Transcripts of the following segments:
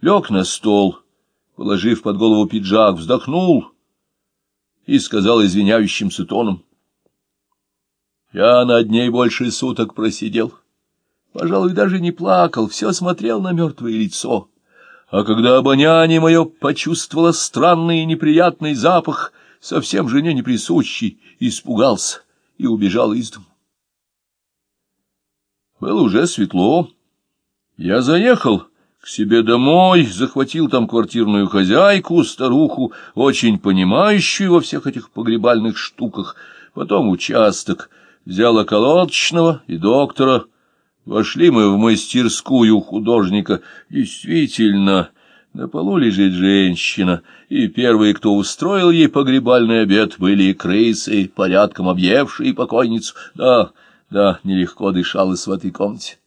лег на стол, положив под голову пиджак, вздохнул и сказал извиняющимся тоном. Я над ней больше суток просидел. Пожалуй, даже не плакал, все смотрел на мертвое лицо. А когда обоняние мое почувствовало странный и неприятный запах, совсем жене не присущий, испугался и убежал из дому. Было уже светло. Я заехал к себе домой, захватил там квартирную хозяйку, старуху, очень понимающую во всех этих погребальных штуках, потом участок, взял околоточного и доктора. Вошли мы в мастерскую художника. Действительно, на полу лежит женщина, и первые, кто устроил ей погребальный обед, были крысы, порядком объевшие покойницу. Да, да, нелегко дышалось в этой комнате.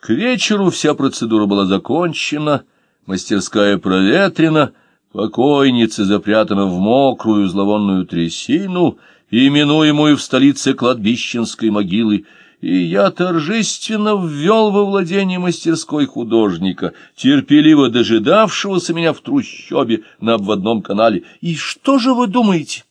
К вечеру вся процедура была закончена, мастерская проветрена, покойница запрятана в мокрую зловонную трясину, именуемую в столице кладбищенской могилы, и я торжественно ввел во владение мастерской художника, терпеливо дожидавшегося меня в трущобе на обводном канале. И что же вы думаете?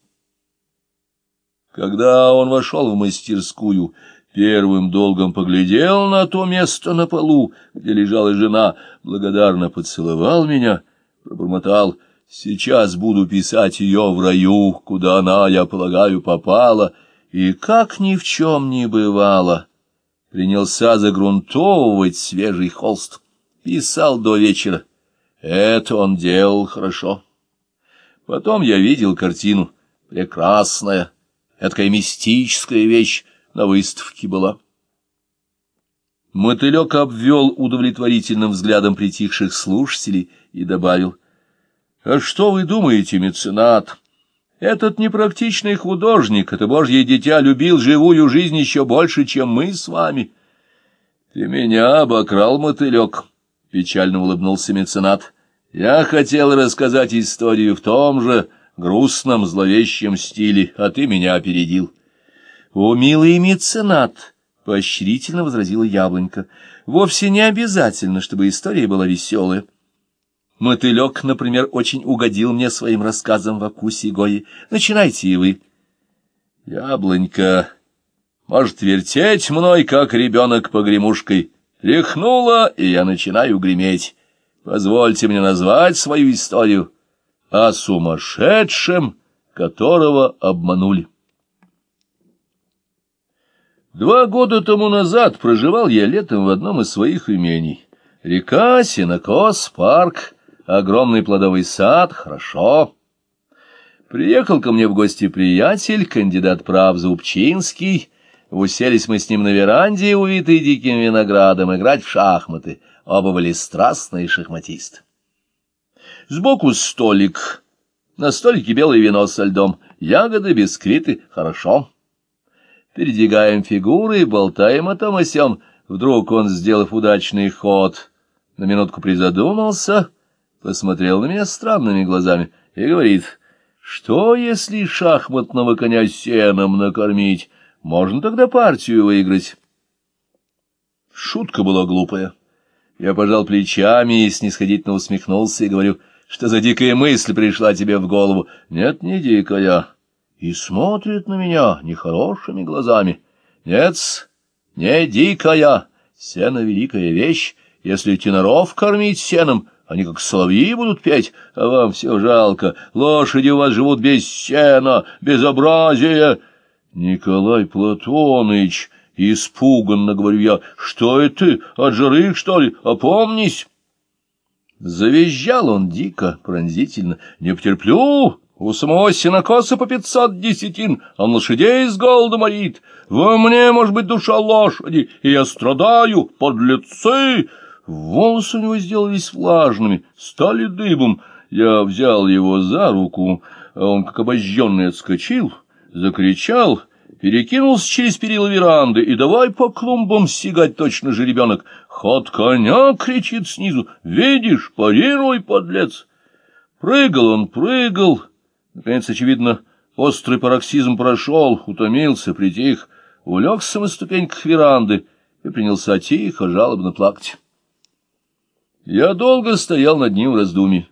Когда он вошел в мастерскую, первым долгом поглядел на то место на полу, где лежала жена, благодарно поцеловал меня, пробормотал «Сейчас буду писать ее в раю, куда она, я полагаю, попала», и, как ни в чем не бывало, принялся загрунтовывать свежий холст, писал до вечера. Это он делал хорошо. Потом я видел картину, прекрасная, такая мистическая вещь, на выставке была. Мотылек обвел удовлетворительным взглядом притихших слушателей и добавил, «А что вы думаете, меценат? Этот непрактичный художник, это божье дитя, любил живую жизнь еще больше, чем мы с вами». «Ты меня обокрал, мотылек», — печально улыбнулся меценат. «Я хотел рассказать историю в том же грустном, зловещем стиле, а ты меня опередил». «О, милый меценат!» — поощрительно возразила яблонька. «Вовсе не обязательно, чтобы история была веселая. Мотылек, например, очень угодил мне своим рассказом в Акусе Гои. Начинайте и вы». «Яблонька может вертеть мной, как ребенок погремушкой. Тряхнула, и я начинаю греметь. Позвольте мне назвать свою историю о сумасшедшем, которого обманули». Два года тому назад проживал я летом в одном из своих имений. Река, сенокос, парк, огромный плодовый сад, хорошо. Приехал ко мне в гости приятель, кандидат прав Зубчинский. Уселись мы с ним на веранде, увитой диким виноградом, играть в шахматы. Оба были страстные шахматисты. Сбоку столик. На столике белое вино со льдом. Ягоды, бисквиты, хорошо передвигаем фигуры, болтаем о том о сём. Вдруг он, сделав удачный ход, на минутку призадумался, посмотрел на меня странными глазами и говорит, что если шахматного коня сеном накормить, можно тогда партию выиграть? Шутка была глупая. Я пожал плечами и снисходительно усмехнулся и говорю, что за дикая мысль пришла тебе в голову. Нет, не дикая и смотрит на меня нехорошими глазами. Нет, не дикая, сено — великая вещь. Если теноров кормить сеном, они как соловьи будут петь, а вам все жалко. Лошади у вас живут без сена, безобразие. Николай Платоныч, испуганно говорю я, что это ты, от жары, что ли, опомнись. Завизжал он дико, пронзительно. «Не потерплю! У самого сенокоса по пятьсот десятин, он лошадей с голода морит. Во мне, может быть, душа лошади, и я страдаю, подлецы!» Волосы у него сделались влажными, стали дыбом. Я взял его за руку, а он, как обожженный, отскочил, закричал, перекинулся через перила веранды и давай по клумбам сигать точно жеребенок. «Ход коня!» — кричит снизу. «Видишь, парируй, подлец!» Прыгал он, прыгал, Наконец, очевидно, острый пароксизм прошел, утомился, притих, улегся на ступеньках веранды и принялся тихо, жалобно плакать. Я долго стоял над ним в раздумье.